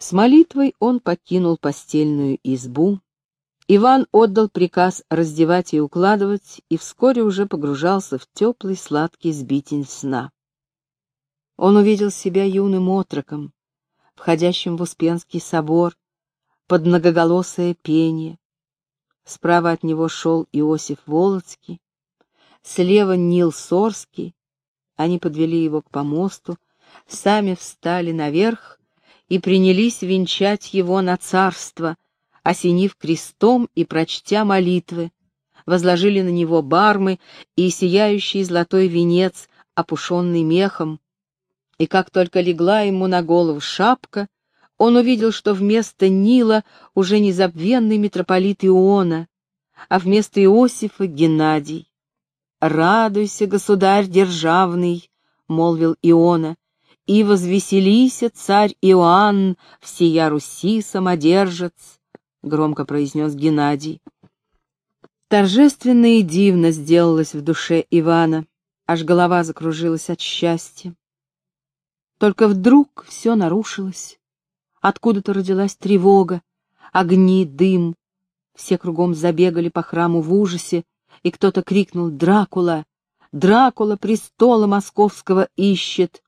С молитвой он покинул постельную избу. Иван отдал приказ раздевать и укладывать, и вскоре уже погружался в теплый сладкий сбитень сна. Он увидел себя юным отроком, входящим в Успенский собор, под многоголосое пение. Справа от него шел Иосиф Волоцкий, слева Нил Сорский. Они подвели его к помосту, сами встали наверх и принялись венчать его на царство, осенив крестом и прочтя молитвы, возложили на него бармы и сияющий золотой венец, опушенный мехом. И как только легла ему на голову шапка, он увидел, что вместо Нила уже незабвенный митрополит Иона, а вместо Иосифа — Геннадий. «Радуйся, государь державный», — молвил Иона, и возвеселися, царь Иоанн, всея Руси самодержец, — громко произнес Геннадий. Торжественно и дивно сделалось в душе Ивана, аж голова закружилась от счастья. Только вдруг все нарушилось. Откуда-то родилась тревога, огни, дым. Все кругом забегали по храму в ужасе, и кто-то крикнул «Дракула! Дракула престола московского ищет!»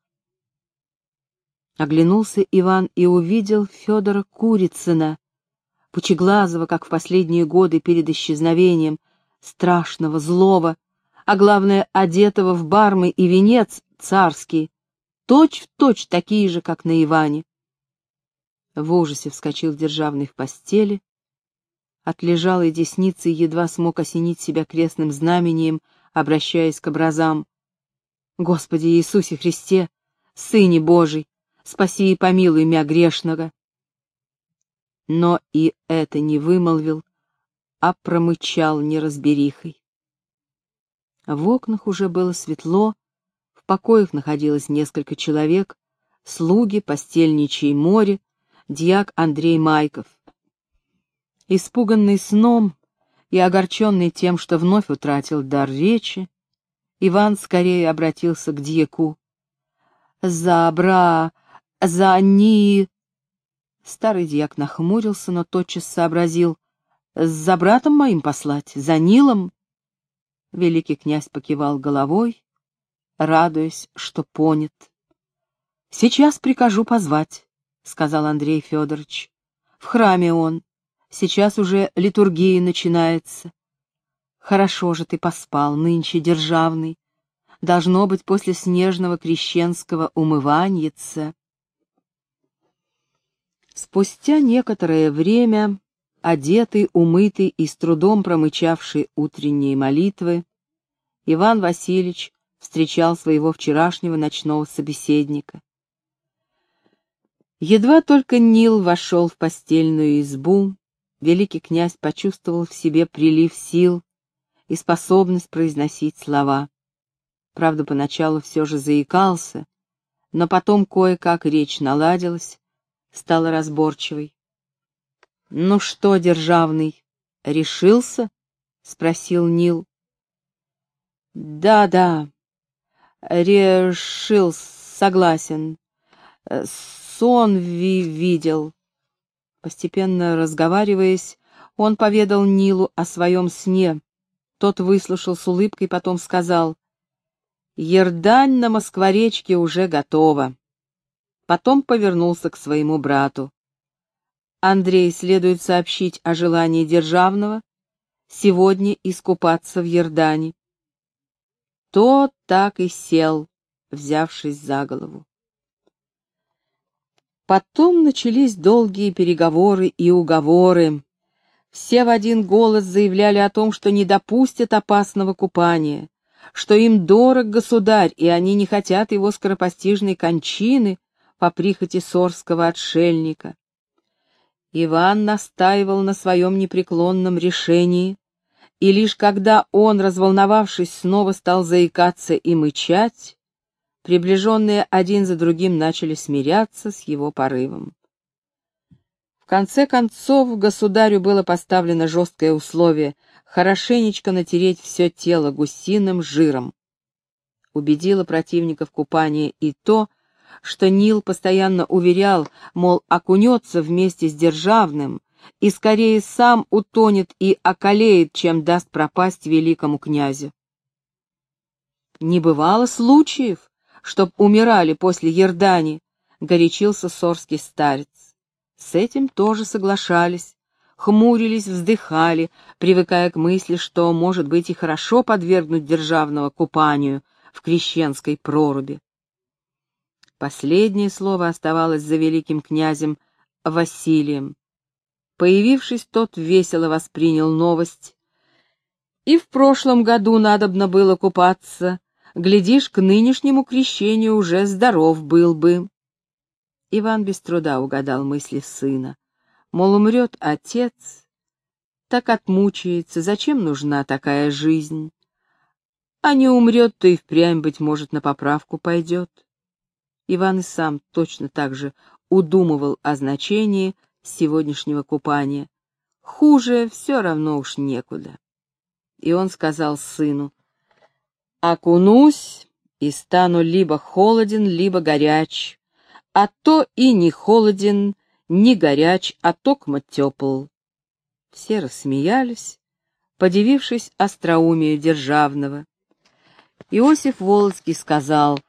Оглянулся Иван и увидел Федора Курицына, пучеглазого, как в последние годы перед исчезновением, страшного, злого, а главное, одетого в бармы и венец царский, точь-в-точь точь такие же, как на Иване. В ужасе вскочил державный в постели, от лежалой десницы едва смог осенить себя крестным знамением, обращаясь к образам. «Господи Иисусе Христе, Сыне Божий, спаси и помилуй мя грешного. Но и это не вымолвил, а промычал неразберихой. В окнах уже было светло, в покоях находилось несколько человек, слуги, постельничий море, дьяк Андрей Майков. Испуганный сном и огорченный тем, что вновь утратил дар речи, Иван скорее обратился к дьяку. «Забра! За ни...» Старый дьяк нахмурился, но тотчас сообразил. «За братом моим послать, за Нилом?» Великий князь покивал головой, радуясь, что понят. «Сейчас прикажу позвать», — сказал Андрей Федорович. «В храме он. Сейчас уже литургия начинается. Хорошо же ты поспал, нынче державный. Должно быть, после снежного крещенского умываньица. Спустя некоторое время, одетый, умытый и с трудом промычавший утренние молитвы, Иван Васильевич встречал своего вчерашнего ночного собеседника. Едва только Нил вошел в постельную избу, великий князь почувствовал в себе прилив сил и способность произносить слова. Правда, поначалу все же заикался, но потом кое-как речь наладилась, стала разборчивой. «Ну что, державный, решился?» — спросил Нил. «Да-да, решил, согласен. Сон ви видел». Постепенно разговариваясь, он поведал Нилу о своем сне. Тот выслушал с улыбкой, потом сказал, «Ердань на Москворечке уже готова». Потом повернулся к своему брату. Андрей следует сообщить о желании Державного сегодня искупаться в Ердане. Тот так и сел, взявшись за голову. Потом начались долгие переговоры и уговоры. Все в один голос заявляли о том, что не допустят опасного купания, что им дорог государь, и они не хотят его скоропостижной кончины, по прихоти сорского отшельника. Иван настаивал на своем непреклонном решении, и лишь когда он, разволновавшись, снова стал заикаться и мычать, приближенные один за другим начали смиряться с его порывом. В конце концов, государю было поставлено жесткое условие хорошенечко натереть все тело гусиным жиром. Убедило противников купания и то, что Нил постоянно уверял, мол, окунется вместе с Державным и скорее сам утонет и околеет, чем даст пропасть великому князю. Не бывало случаев, чтоб умирали после Ердани, горячился сорский старец. С этим тоже соглашались, хмурились, вздыхали, привыкая к мысли, что, может быть, и хорошо подвергнуть державного купанию в крещенской проруби. Последнее слово оставалось за великим князем Василием. Появившись, тот весело воспринял новость. И в прошлом году надобно было купаться, глядишь, к нынешнему крещению уже здоров был бы. Иван без труда угадал мысли сына. Мол, умрет отец, так отмучается, зачем нужна такая жизнь? А не умрет, то и впрямь, быть может, на поправку пойдет. Иван и сам точно так же удумывал о значении сегодняшнего купания. Хуже все равно уж некуда. И он сказал сыну, «Окунусь и стану либо холоден, либо горяч, а то и не холоден, не горяч, а токмо тепл. Все рассмеялись, подивившись остроумию державного. Иосиф Волоцкий сказал,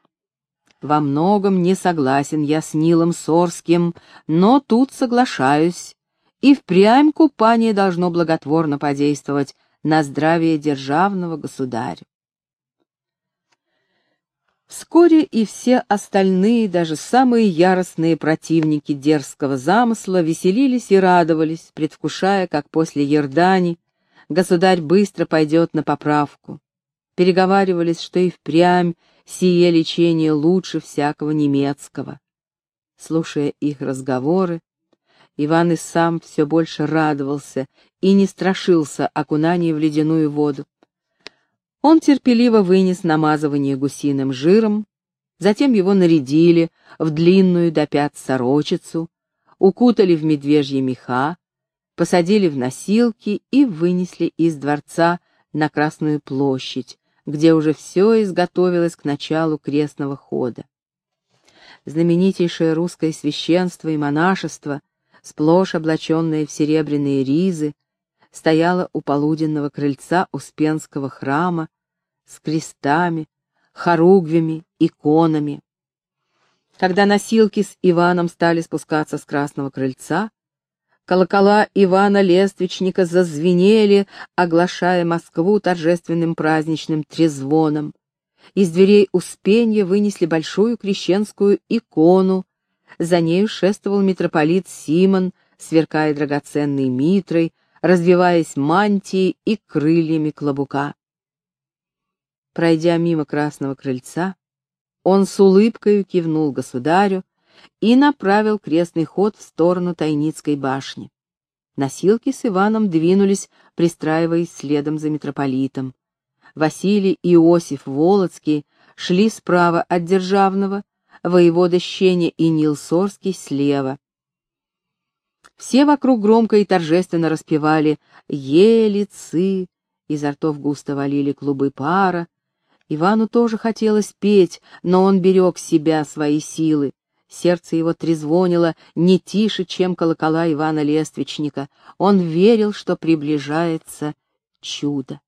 «Во многом не согласен я с Нилом Сорским, но тут соглашаюсь, и впрямь купание должно благотворно подействовать на здравие державного государя. Вскоре и все остальные, даже самые яростные противники дерзкого замысла, веселились и радовались, предвкушая, как после Ердани государь быстро пойдет на поправку. Переговаривались, что и впрямь сие лечение лучше всякого немецкого. Слушая их разговоры, Иван и сам все больше радовался и не страшился окунания в ледяную воду. Он терпеливо вынес намазывание гусиным жиром, затем его нарядили в длинную до пят сорочицу, укутали в медвежьи меха, посадили в носилки и вынесли из дворца на Красную площадь, где уже все изготовилось к началу крестного хода. Знаменитейшее русское священство и монашество, сплошь облаченное в серебряные ризы, стояло у полуденного крыльца Успенского храма с крестами, хоругвями, иконами. Когда носилки с Иваном стали спускаться с Красного крыльца, колокола Ивана Лествичника зазвенели, оглашая Москву торжественным праздничным трезвоном. Из дверей Успенья вынесли большую крещенскую икону, за нею шествовал митрополит Симон, сверкая драгоценной митрой, развиваясь мантией и крыльями клобука. Пройдя мимо красного крыльца, он с улыбкой кивнул государю и направил крестный ход в сторону Тайницкой башни. Носилки с Иваном двинулись, пристраиваясь следом за митрополитом. Василий и Иосиф Волоцкий шли справа от Державного, воевода Щеня и Нил Сорский слева. Все вокруг громко и торжественно распевали «Елицы», изо ртов густо валили клубы пара, Ивану тоже хотелось петь, но он берег себя, свои силы. Сердце его трезвонило не тише, чем колокола Ивана Лествичника. Он верил, что приближается чудо.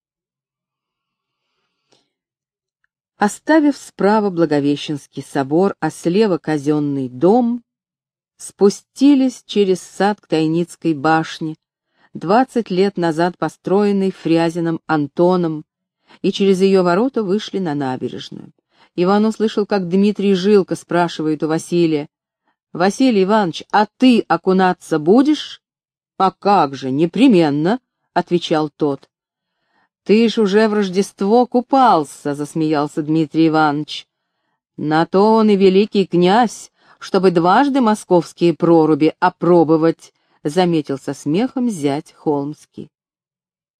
Оставив справа Благовещенский собор, а слева казенный дом, спустились через сад к Тайницкой башне, двадцать лет назад построенный Фрязиным Антоном, и через ее ворота вышли на набережную. Иван услышал, как Дмитрий Жилко спрашивает у Василия, «Василий Иванович, а ты окунаться будешь?» «А как же, непременно», — отвечал тот. «Ты ж уже в Рождество купался», — засмеялся Дмитрий Иванович. «На то он и великий князь, чтобы дважды московские проруби опробовать», — заметил со смехом зять Холмский.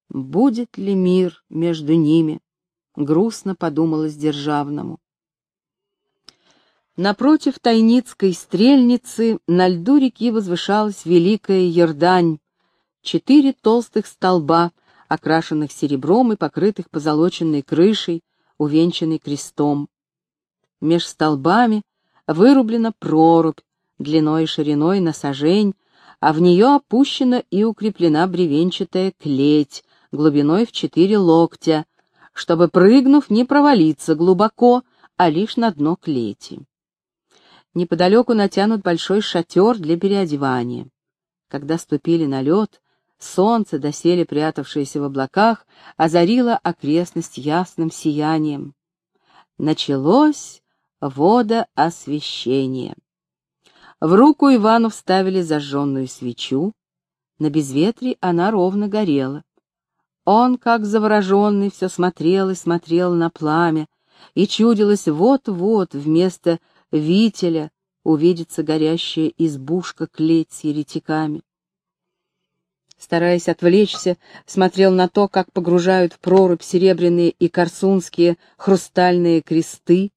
Будет ли мир между ними? Грустно подумалось Державному. Напротив Тайницкой стрельницы на льду реки возвышалась великая Ердань, четыре толстых столба, окрашенных серебром и покрытых позолоченной крышей, увенчанной крестом. Меж столбами вырублена прорубь, длиной и шириной на сажень, а в нее опущена и укреплена бревенчатая клеть, глубиной в четыре локтя, чтобы, прыгнув, не провалиться глубоко, а лишь на дно клети. Неподалеку натянут большой шатер для переодевания. Когда ступили на лед, солнце, доселе прятавшееся в облаках, озарило окрестность ясным сиянием. Началось водоосвещение. В руку Ивану вставили зажженную свечу. На безветрии она ровно горела. Он, как завороженный, все смотрел и смотрел на пламя, и чудилось вот-вот вместо вителя увидится горящая избушка клеть с еретиками. Стараясь отвлечься, смотрел на то, как погружают в прорубь серебряные и корсунские хрустальные кресты,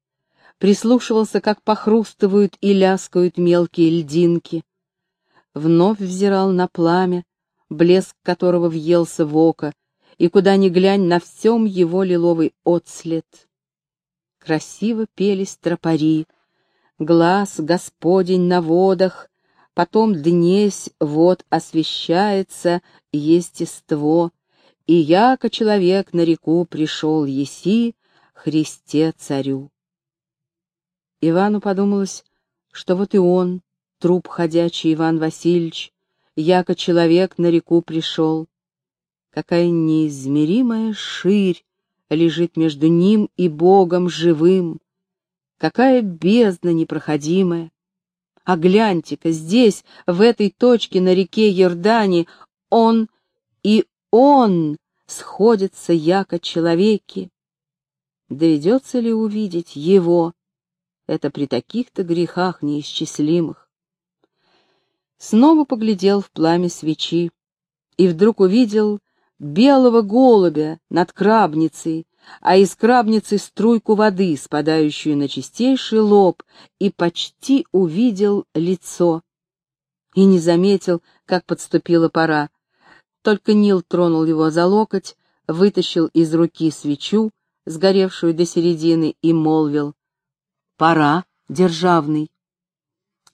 прислушивался, как похрустывают и ляскают мелкие льдинки. Вновь взирал на пламя, блеск которого въелся в око, и куда ни глянь, на всем его лиловый отслед. Красиво пелись тропари, глаз Господень на водах, потом днесь вот освещается естество, и яко человек на реку пришел еси, Христе царю. Ивану подумалось, что вот и он, труп ходячий Иван Васильевич, яко человек на реку пришел. Какая неизмеримая ширь лежит между ним и Богом живым, какая бездна непроходимая. А гляньте-ка, здесь, в этой точке на реке Йордани, он и он сходятся яко человеки. Доведется ли увидеть его, это при таких-то грехах неисчислимых. Снова поглядел в пламя свечи и вдруг увидел белого голубя над крабницей, а из крабницы струйку воды, спадающую на чистейший лоб, и почти увидел лицо. И не заметил, как подступила пора. Только Нил тронул его за локоть, вытащил из руки свечу, сгоревшую до середины, и молвил Пора, державный.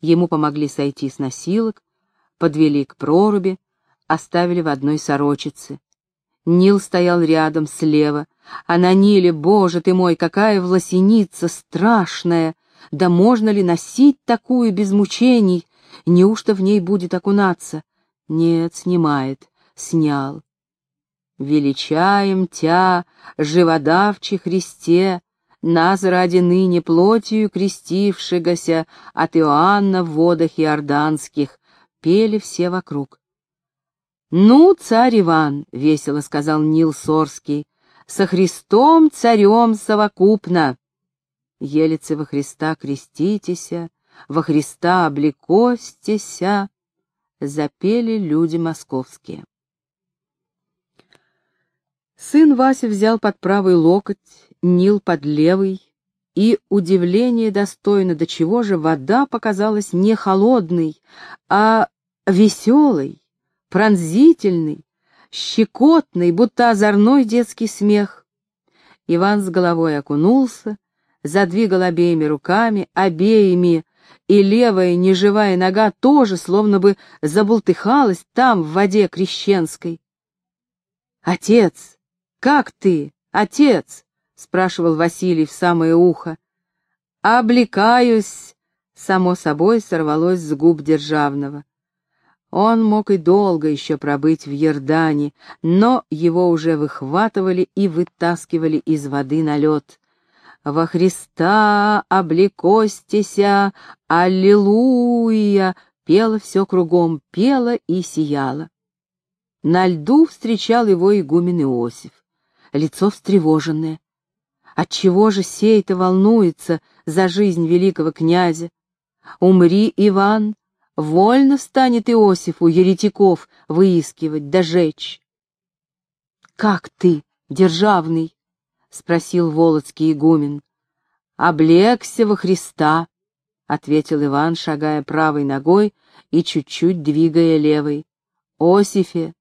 Ему помогли сойти с носилок, подвели к проруби, оставили в одной сорочице. Нил стоял рядом, слева, а на Ниле, боже ты мой, какая власеница страшная! Да можно ли носить такую без мучений? Неужто в ней будет окунаться? Нет, снимает, снял. Величаем тя, живодавчи Христе, нас ради ныне плотью крестившегося от Иоанна в водах иорданских, пели все вокруг. «Ну, царь Иван», — весело сказал Нил Сорский, — «со Христом царем совокупно». Елицы во Христа креститеся, во Христа облекостеся, запели люди московские. Сын Вася взял под правый локоть Нил под левый, и удивление достойно, до чего же вода показалась не холодной, а веселой, пронзительной, щекотной, будто озорной детский смех. Иван с головой окунулся, задвигал обеими руками, обеими, и левая неживая нога тоже словно бы забултыхалась там, в воде крещенской. «Отец, как ты, отец?» — спрашивал Василий в самое ухо. «Облекаюсь!» — само собой сорвалось с губ Державного. Он мог и долго еще пробыть в Ердане, но его уже выхватывали и вытаскивали из воды на лед. «Во Христа облекостися! Аллилуйя!» Пело все кругом, пело и сияло. На льду встречал его игумен Иосиф. Лицо встревоженное, Отчего же сей-то волнуется за жизнь великого князя? Умри, Иван, вольно станет Иосифу еретиков выискивать, дожечь. — Как ты, державный? — спросил Володский игумен. — Облегся во Христа, — ответил Иван, шагая правой ногой и чуть-чуть двигая левой. — Осифе,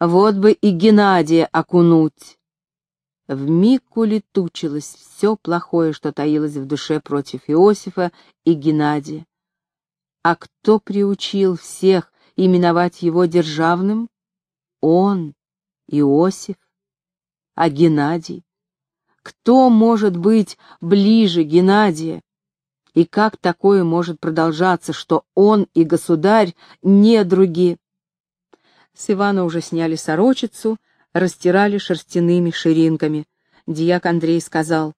вот бы и Геннадия окунуть. вмиг улетучилось все плохое, что таилось в душе против Иосифа и Геннадия. А кто приучил всех именовать его державным? Он, Иосиф. А Геннадий? Кто может быть ближе Геннадия? И как такое может продолжаться, что он и государь не недруги? С Ивана уже сняли сорочицу, растирали шерстяными ширинками. Дьяк Андрей сказал,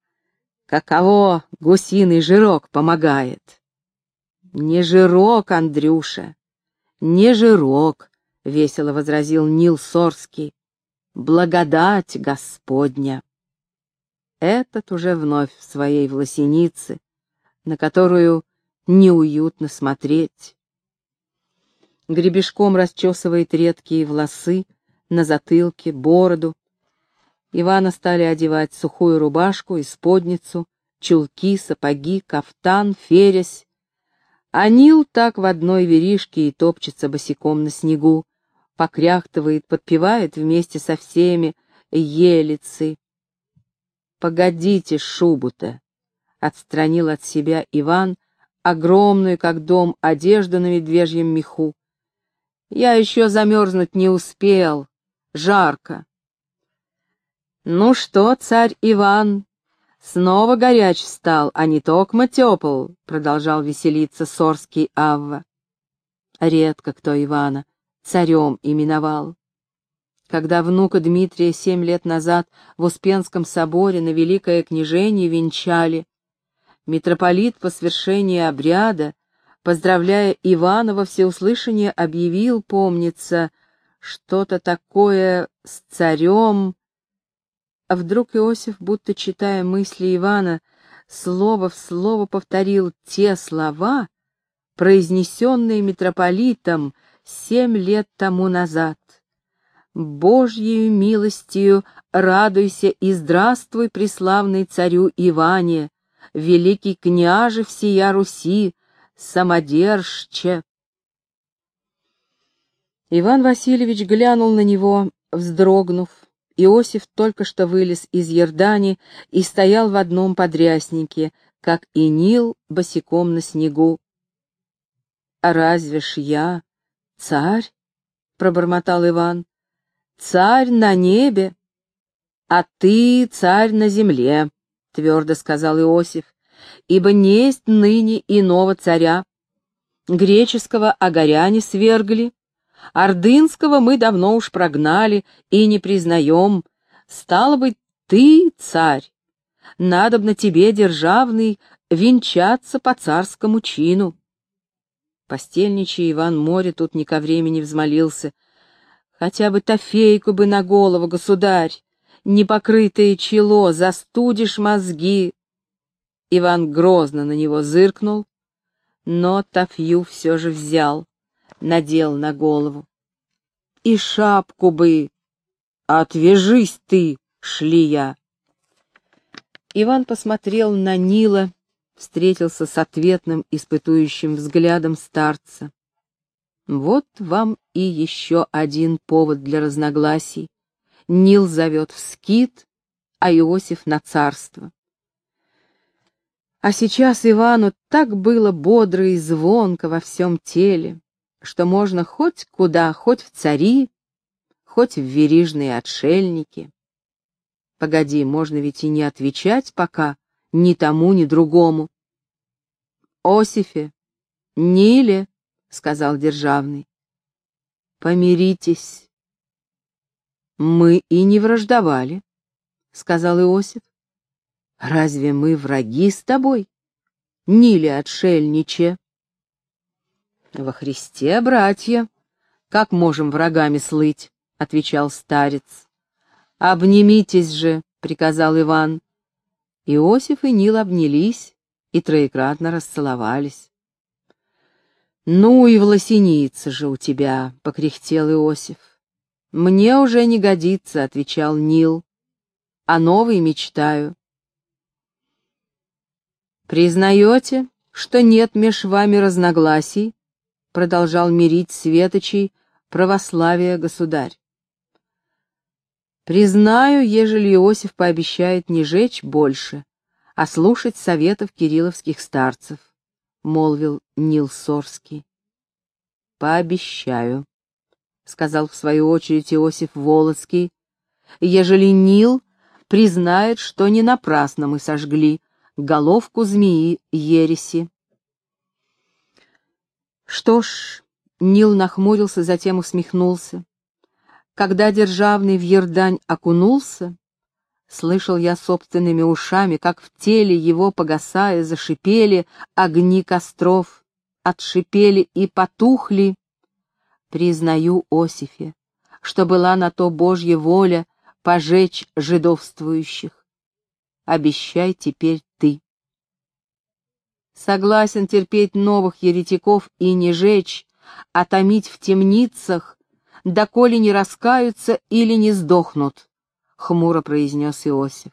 «Каково гусиный жирок помогает?» «Не жирок, Андрюша, не жирок», — весело возразил Нил Сорский. «Благодать Господня». Этот уже вновь в своей власенице, на которую неуютно смотреть. Гребешком расчесывает редкие волосы на затылке, бороду. Ивана стали одевать сухую рубашку, исподницу, чулки, сапоги, кафтан, фересь, а Нил так в одной веришке и топчется босиком на снегу, покряхтывает, подпевает вместе со всеми елицы. «Погодите шубу-то!» — отстранил от себя Иван, огромную, как дом, одежду на медвежьем меху. «Я еще замерзнуть не успел. Жарко». «Ну что, царь Иван, Снова горяч стал, а не токмо тепл, продолжал веселиться Сорский Авва. Редко кто Ивана царем именовал. Когда внука Дмитрия семь лет назад в Успенском соборе на Великое княжение венчали, митрополит по свершении обряда, поздравляя Ивана во всеуслышание, объявил, помнится, что-то такое с царем, а вдруг Иосиф, будто читая мысли Ивана, слово в слово повторил те слова, произнесенные митрополитом семь лет тому назад. «Божьею милостью радуйся и здравствуй, преславный царю Иване, великий княже всея Руси, самодержче!» Иван Васильевич глянул на него, вздрогнув, Иосиф только что вылез из Ердани и стоял в одном подряснике, как и Нил босиком на снегу. «А разве ж я царь?» — пробормотал Иван. «Царь на небе, а ты царь на земле», — твердо сказал Иосиф, «ибо несть ныне иного царя. Греческого огоряне свергли, Ордынского мы давно уж прогнали и не признаем. Стало быть, ты царь. Надобно тебе, державный, венчаться по царскому чину. Постельничий Иван Море тут не ко времени взмолился. Хотя бы тофейку бы на голову, государь, непокрытое чело, застудишь мозги. Иван грозно на него зыркнул, но Тафью все же взял надел на голову. И шапку бы! Отвяжись ты, шлия! Иван посмотрел на Нила, встретился с ответным испытующим взглядом старца. Вот вам и еще один повод для разногласий. Нил зовет в скит, а Иосиф на царство. А сейчас Ивану так было бодро и звонко во всем теле что можно хоть куда, хоть в цари, хоть в верижные отшельники. Погоди, можно ведь и не отвечать пока ни тому, ни другому. «Осифе, Ниле», — сказал Державный, — «помиритесь». «Мы и не враждовали», — сказал Иосиф. «Разве мы враги с тобой, Ниле отшельниче?» «Во Христе, братья, как можем врагами слыть?» — отвечал старец. «Обнимитесь же», — приказал Иван. Иосиф и Нил обнялись и троекратно расцеловались. «Ну и власеница же у тебя», — покряхтел Иосиф. «Мне уже не годится», — отвечал Нил. «А новый мечтаю». «Признаете, что нет меж вами разногласий?» Продолжал мирить светочей православие государь. Признаю, ежели Иосиф пообещает не жечь больше, а слушать советов кирилловских старцев, — молвил Нил Сорский. Пообещаю, — сказал в свою очередь Иосиф Волоцкий, — ежели Нил признает, что не напрасно мы сожгли головку змеи Ереси. Что ж, Нил нахмурился, затем усмехнулся. Когда Державный в Ердань окунулся, слышал я собственными ушами, как в теле его, погасая, зашипели огни костров, отшипели и потухли. Признаю, Осифе, что была на то Божья воля пожечь жидовствующих. Обещай теперь. Согласен терпеть новых еретиков и не жечь, а томить в темницах, доколе не раскаются или не сдохнут, — хмуро произнес Иосиф.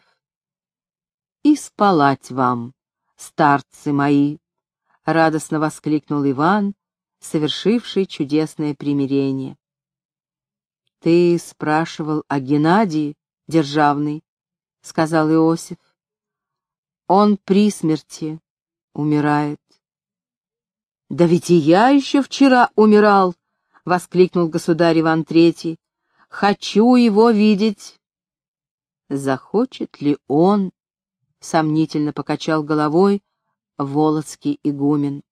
«И спалать вам, старцы мои!» — радостно воскликнул Иван, совершивший чудесное примирение. «Ты спрашивал о Геннадии, державный», — сказал Иосиф. «Он при смерти умирает». «Да ведь и я еще вчера умирал!» — воскликнул государь Иван Третий. «Хочу его видеть!» «Захочет ли он?» — сомнительно покачал головой Волоцкий игумен.